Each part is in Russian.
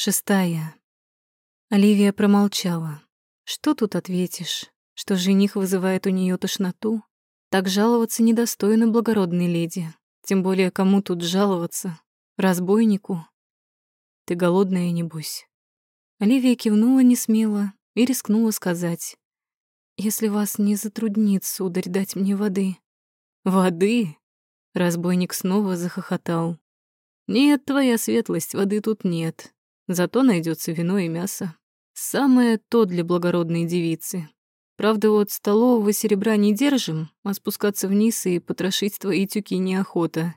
Шестая. Оливия промолчала. Что тут ответишь? Что жених вызывает у нее тошноту? Так жаловаться недостойно благородной леди. Тем более, кому тут жаловаться? Разбойнику? Ты голодная, небось? Оливия кивнула несмело и рискнула сказать. «Если вас не затруднит, сударь, дать мне воды». «Воды?» Разбойник снова захохотал. «Нет, твоя светлость, воды тут нет. Зато найдется вино и мясо. Самое то для благородной девицы. Правда, вот столового серебра не держим, а спускаться вниз и потрошить твои тюки неохота.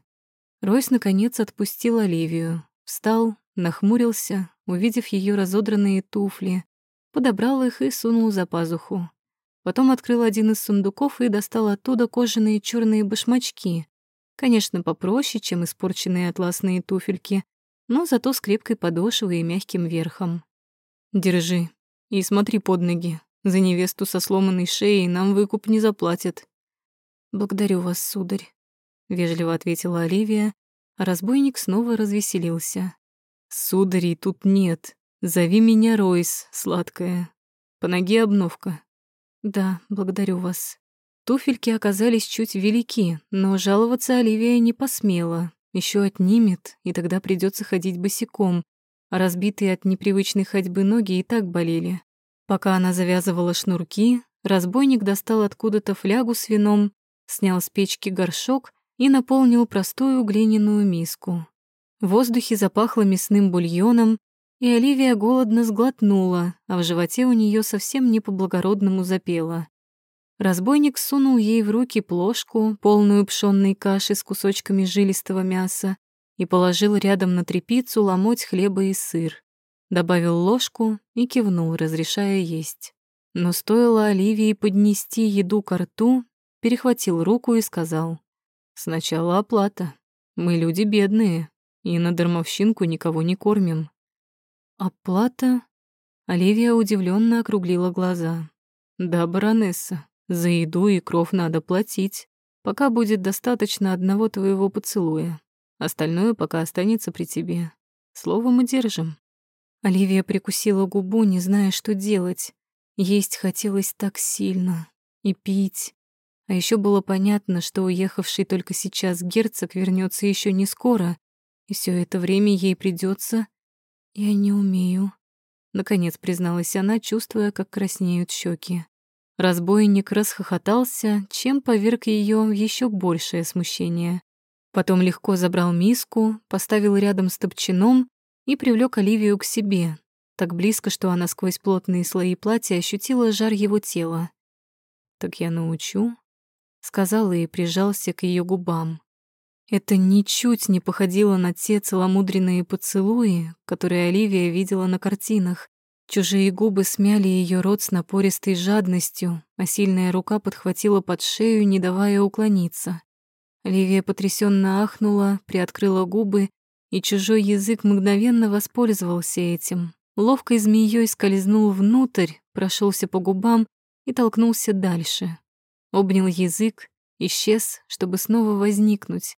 Ройс, наконец, отпустил Оливию. Встал, нахмурился, увидев ее разодранные туфли, подобрал их и сунул за пазуху. Потом открыл один из сундуков и достал оттуда кожаные черные башмачки. Конечно, попроще, чем испорченные атласные туфельки, но зато с крепкой подошвой и мягким верхом. «Держи и смотри под ноги. За невесту со сломанной шеей нам выкуп не заплатят». «Благодарю вас, сударь», — вежливо ответила Оливия, а разбойник снова развеселился. «Сударей тут нет. Зови меня Ройс, сладкая. По ноге обновка». «Да, благодарю вас». Туфельки оказались чуть велики, но жаловаться Оливия не посмела, еще отнимет, и тогда придется ходить босиком, а разбитые от непривычной ходьбы ноги и так болели. Пока она завязывала шнурки, разбойник достал откуда-то флягу с вином, снял с печки горшок и наполнил простую глиняную миску. В воздухе запахло мясным бульоном, и Оливия голодно сглотнула, а в животе у нее совсем не по-благородному запело. Разбойник сунул ей в руки плошку, полную пшённой каши с кусочками жилистого мяса, и положил рядом на трепицу ломоть хлеба и сыр. Добавил ложку и кивнул, разрешая есть. Но стоило Оливии поднести еду к рту, перехватил руку и сказал, «Сначала оплата. Мы люди бедные, и на дармовщинку никого не кормим». «Оплата?» Оливия удивленно округлила глаза. «Да, баронесса, за еду и кров надо платить, пока будет достаточно одного твоего поцелуя. Остальное пока останется при тебе. Слово мы держим». Оливия прикусила губу, не зная, что делать. Есть хотелось так сильно. И пить. А еще было понятно, что уехавший только сейчас герцог вернется еще не скоро, и все это время ей придется. «Я не умею», — наконец призналась она, чувствуя, как краснеют щеки. Разбойник расхохотался, чем поверг ее в еще большее смущение. Потом легко забрал миску, поставил рядом с топчаном и привлек Оливию к себе, так близко, что она сквозь плотные слои платья ощутила жар его тела. «Так я научу», — сказал и прижался к ее губам. Это ничуть не походило на те целомудренные поцелуи, которые Оливия видела на картинах. Чужие губы смяли ее рот с напористой жадностью, а сильная рука подхватила под шею, не давая уклониться. Ливия потрясенно ахнула, приоткрыла губы, и чужой язык мгновенно воспользовался этим. Ловкой змеей скользнул внутрь, прошелся по губам и толкнулся дальше. Обнял язык, исчез, чтобы снова возникнуть.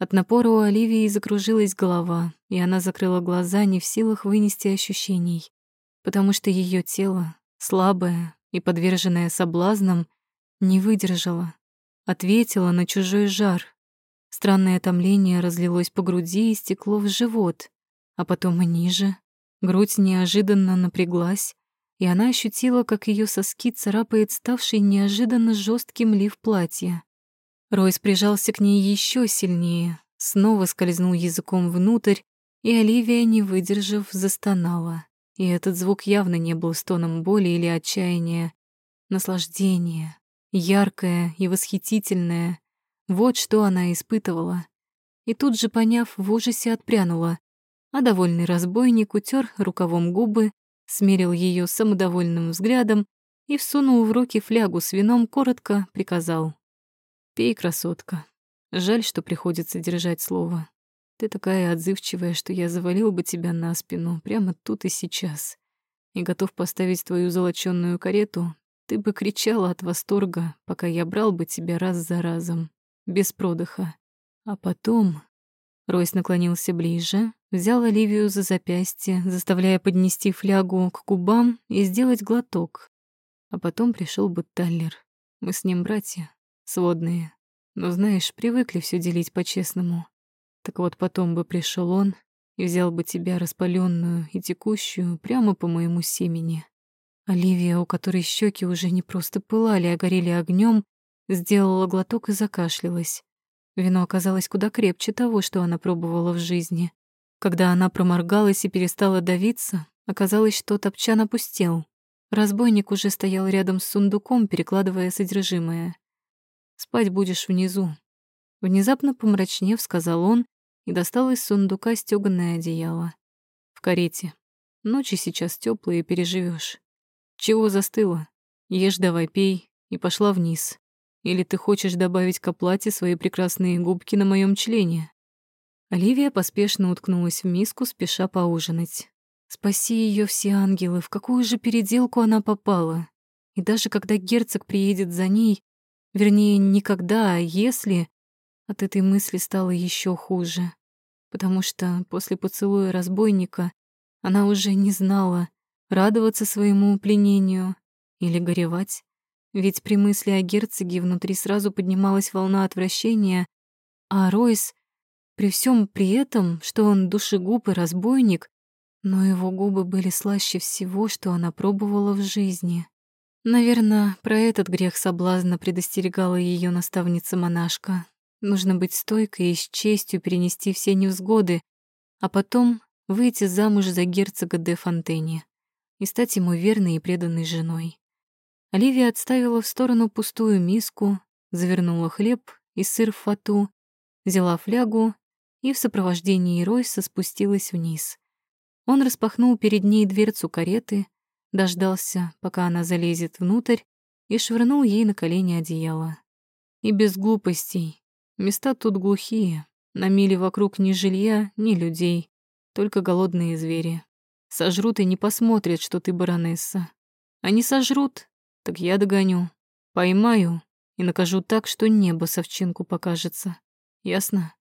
От напора у Оливии закружилась голова, и она закрыла глаза, не в силах вынести ощущений потому что ее тело, слабое и подверженное соблазнам, не выдержало, ответило на чужой жар. Странное томление разлилось по груди и стекло в живот, а потом и ниже. Грудь неожиданно напряглась, и она ощутила, как ее соски царапает ставший неожиданно жестким лиф платья. Ройс прижался к ней еще сильнее, снова скользнул языком внутрь, и Оливия, не выдержав, застонала. И этот звук явно не был стоном боли или отчаяния. Наслаждение, яркое и восхитительное. Вот что она испытывала. И тут же, поняв, в ужасе отпрянула. А довольный разбойник утер рукавом губы, смерил ее самодовольным взглядом и всунул в руки флягу с вином, коротко приказал. «Пей, красотка. Жаль, что приходится держать слово. Ты такая отзывчивая, что я завалил бы тебя на спину прямо тут и сейчас. И готов поставить твою золочёную карету, ты бы кричала от восторга, пока я брал бы тебя раз за разом, без продыха. А потом... Ройс наклонился ближе, взял Оливию за запястье, заставляя поднести флягу к губам и сделать глоток. А потом пришел бы Таллер. Мы с ним братья, сводные. Но, знаешь, привыкли все делить по-честному. Так вот потом бы пришел он и взял бы тебя распаленную и текущую прямо по моему семени. Оливия, у которой щеки уже не просто пылали, а горели огнем, сделала глоток и закашлялась. Вино оказалось куда крепче того, что она пробовала в жизни. Когда она проморгалась и перестала давиться, оказалось, что топчан опустел. Разбойник уже стоял рядом с сундуком, перекладывая содержимое. «Спать будешь внизу». Внезапно помрачнев, сказал он и достал из сундука стёганое одеяло. «В карете. Ночи сейчас теплые, переживешь. Чего застыла? Ешь давай, пей, и пошла вниз. Или ты хочешь добавить к оплате свои прекрасные губки на моем члене?» Оливия поспешно уткнулась в миску, спеша поужинать. Спаси ее все ангелы, в какую же переделку она попала. И даже когда герцог приедет за ней, вернее, никогда, а если, от этой мысли стало еще хуже. Потому что после поцелуя разбойника она уже не знала, радоваться своему пленению или горевать. Ведь при мысли о герцоге внутри сразу поднималась волна отвращения, а Ройс, при всем при этом, что он душегуб и разбойник, но его губы были слаще всего, что она пробовала в жизни. Наверное, про этот грех соблазна предостерегала ее наставница-монашка. Нужно быть стойкой и с честью перенести все невзгоды, а потом выйти замуж за герцога де Фонтени и стать ему верной и преданной женой. Оливия отставила в сторону пустую миску, завернула хлеб и сыр в фату, взяла флягу и в сопровождении Ройса спустилась вниз. Он распахнул перед ней дверцу кареты, дождался, пока она залезет внутрь, и швырнул ей на колени одеяло. И без глупостей. Места тут глухие, на миле вокруг ни жилья, ни людей, только голодные звери. Сожрут и не посмотрят, что ты баронесса. Они сожрут, так я догоню, поймаю и накажу так, что небо совчинку покажется. Ясно?»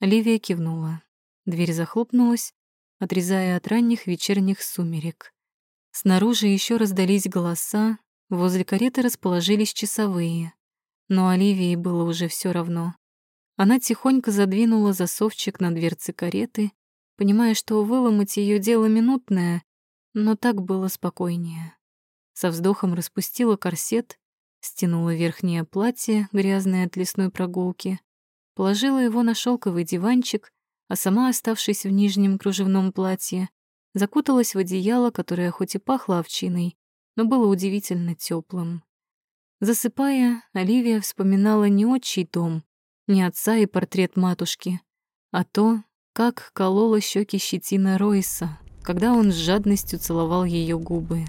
Оливия кивнула. Дверь захлопнулась, отрезая от ранних вечерних сумерек. Снаружи еще раздались голоса, возле кареты расположились часовые. Но Оливии было уже все равно. Она тихонько задвинула засовчик на дверце кареты, понимая, что выломать ее дело минутное, но так было спокойнее. Со вздохом распустила корсет, стянула верхнее платье, грязное от лесной прогулки, положила его на шелковый диванчик, а сама, оставшись в нижнем кружевном платье, закуталась в одеяло, которое хоть и пахло овчиной, но было удивительно теплым. Засыпая, Оливия вспоминала не отчий дом, не отца и портрет матушки, а то, как колола щеки щетина Ройса, когда он с жадностью целовал ее губы.